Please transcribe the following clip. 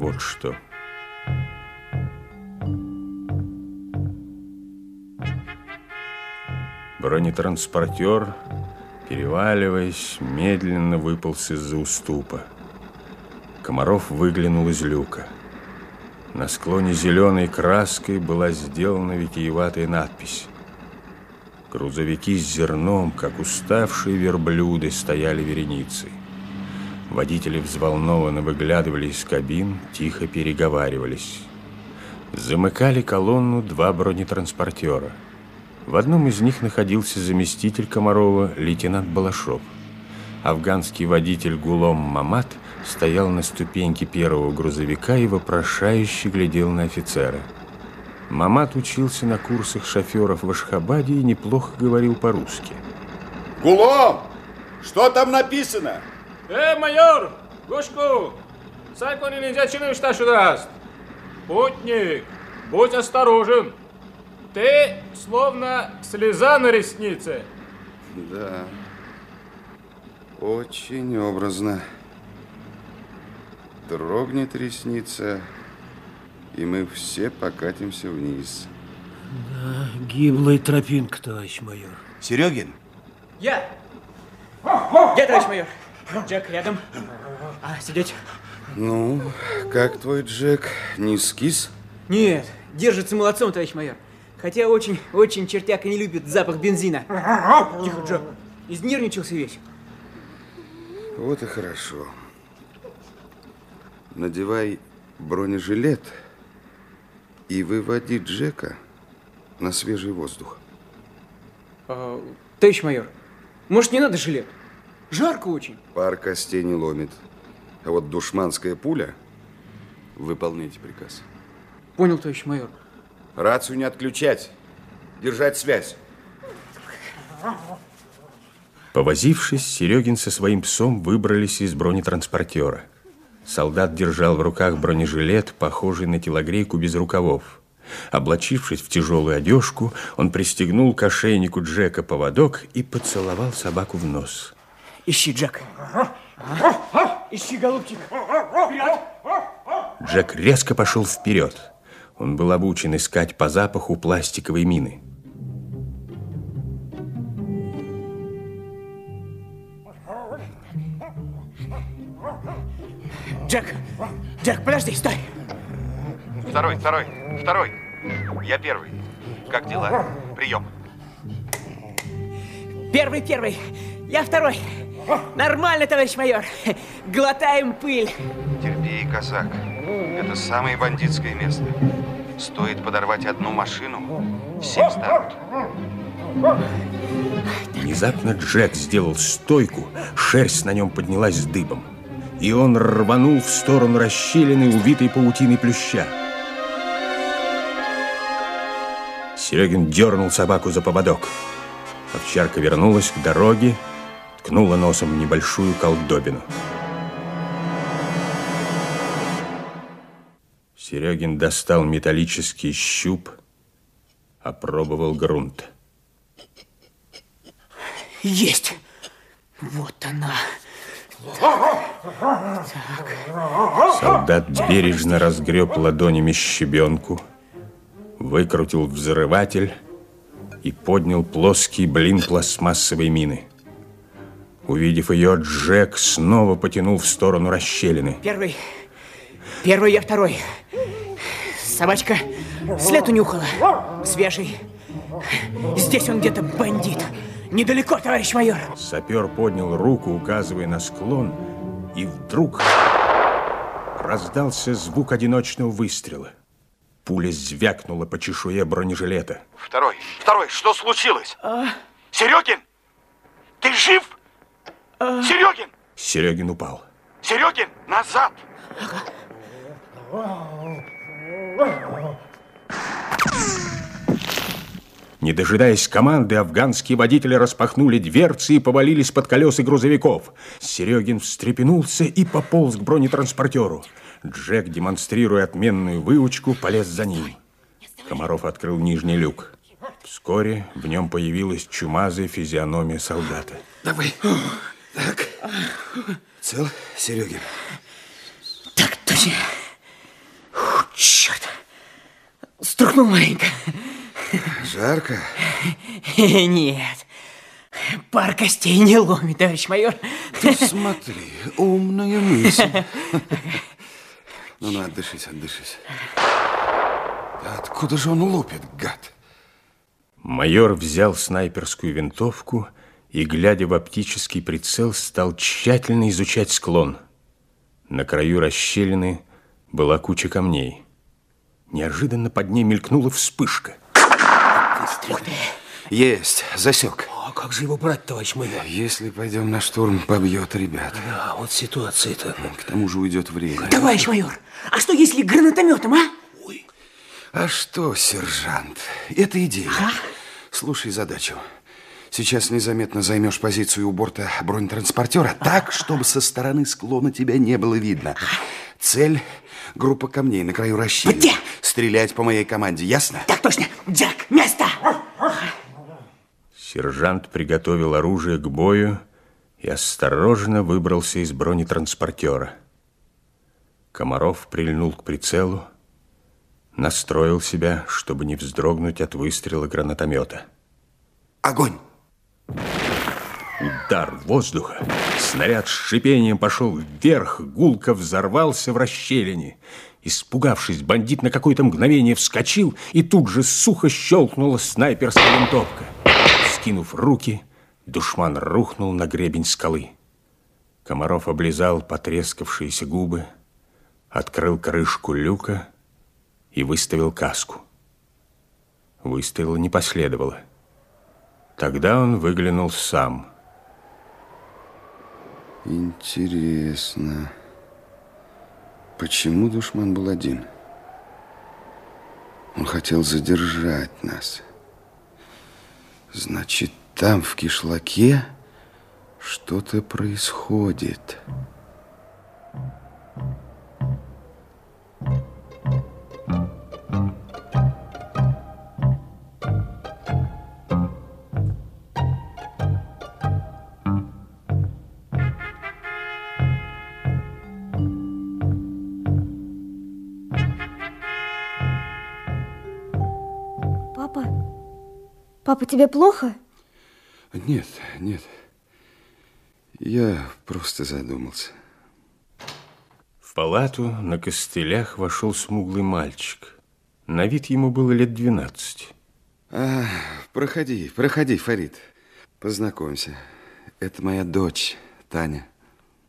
вот что. Бронетранспортер, переваливаясь, медленно выполз из-за уступа. Комаров выглянул из люка. На склоне зеленой краской была сделана витиеватая надпись. Грузовики с зерном, как уставшие верблюды, стояли вереницей. Водители взволнованно выглядывали из кабин, тихо переговаривались. Замыкали колонну два бронетранспортера. В одном из них находился заместитель Комарова, лейтенант Балашов. Афганский водитель Гулом Мамат стоял на ступеньке первого грузовика и вопрошающе глядел на офицера. Мамат учился на курсах шоферов в Ашхабаде и неплохо говорил по-русски. Гулом! Что там написано? Э, майор! Гушку! Сайкони нельзя чиным что даст. Путник, будь осторожен. Ты словно слеза на реснице. Да. Очень образно. Дрогнет ресница, и мы все покатимся вниз. Да, гиблая тропинка, товарищ майор. Серегин? Я! Я, товарищ майор. Джек рядом. А, сидеть? Ну, как твой Джек? Не скис? Нет, держится молодцом, товарищ майор. Хотя очень, очень чертяка не любит запах бензина. Тихо, Джек. Изнервничался весь. Вот и хорошо. Надевай бронежилет и выводи Джека на свежий воздух. А, товарищ майор, может, не надо жилет? Жарко очень. Пар костей не ломит. А вот душманская пуля... Выполняйте приказ. Понял, товарищ майор. Рацию не отключать. Держать связь. Повозившись, Серегин со своим псом выбрались из бронетранспортера. Солдат держал в руках бронежилет, похожий на телогрейку без рукавов. Облачившись в тяжелую одежку, он пристегнул к ошейнику Джека поводок и поцеловал собаку в нос. Ищи, Джек. Ищи, голубчик. Вперед! Джек резко пошел вперед. Он был обучен искать по запаху пластиковой мины. Джек! Джек, подожди, стой! Второй, второй, второй. Я первый. Как дела? Прием. Первый, первый. Я второй. Нормально, товарищ майор. Глотаем пыль. Терпи, казак. Это самое бандитское место. Стоит подорвать одну машину, все встанут. Внезапно Джек сделал стойку, шерсть на нем поднялась дыбом. И он рванул в сторону расщелины, увитой паутиной плюща. Серегин дернул собаку за поводок. Овчарка вернулась к дороге, ткнула носом в небольшую колдобину. Серегин достал металлический щуп, опробовал грунт. Есть! Вот она. Солдат бережно разгреб ладонями щебенку, выкрутил взрыватель и поднял плоский блин пластмассовой мины. Увидев ее, Джек снова потянул в сторону расщелины. Первый. Первый, я второй. Собачка след унюхала. Свежий. Здесь он где-то бандит. Недалеко, товарищ майор. Сапер поднял руку, указывая на склон, и вдруг раздался звук одиночного выстрела. Пуля звякнула по чешуе бронежилета. Второй, второй, что случилось? Серегин? Ты жив? Серегин! Серегин упал. Серегин, назад! Не дожидаясь команды, афганские водители распахнули дверцы и повалились под колеса грузовиков. Серегин встрепенулся и пополз к бронетранспортеру. Джек, демонстрируя отменную выучку, полез за ним. Комаров открыл нижний люк. Вскоре в нем появилась чумазая физиономия солдата. Давай. Так. Цел, Серегин? Так точно. Фу, черт. Струхнул маленько. Жарко? Нет. Пар костей не ломит, товарищ майор. Ты смотри, умная мысль. Ну, ну, отдышись, отдышись. Да откуда же он лупит, гад? Майор взял снайперскую винтовку и глядя в оптический прицел, стал тщательно изучать склон. На краю расщелины была куча камней. Неожиданно под ней мелькнула вспышка. Есть, засек. А как же его брать, товарищ майор? Если пойдем на штурм, побьет ребят. А, вот ситуация-то. К тому же уйдет время. Товарищ майор, а что если гранатометом, а? Ой, А что, сержант, это идея. Слушай задачу. Сейчас незаметно займешь позицию у борта бронетранспортера так, чтобы со стороны склона тебя не было видно. Цель – группа камней на краю расщелины. Где? Стрелять по моей команде, ясно? Так точно. Джек, место! Сержант приготовил оружие к бою и осторожно выбрался из бронетранспортера. Комаров прильнул к прицелу, настроил себя, чтобы не вздрогнуть от выстрела гранатомета. Огонь! Удар воздуха. Снаряд с шипением пошел вверх, гулко взорвался в расщелине. Испугавшись, бандит на какое-то мгновение вскочил, и тут же сухо щелкнула снайперская винтовка. Скинув руки, душман рухнул на гребень скалы. Комаров облизал потрескавшиеся губы, открыл крышку люка и выставил каску. Выстрела не последовало. Тогда он выглянул сам. Интересно. Почему душман был один? Он хотел задержать нас. Значит, там, в кишлаке, что-то происходит. Папа, тебе плохо? Нет, нет. Я просто задумался. В палату на костылях вошел смуглый мальчик. На вид ему было лет 12. А, проходи, проходи, Фарид. Познакомься. Это моя дочь, Таня.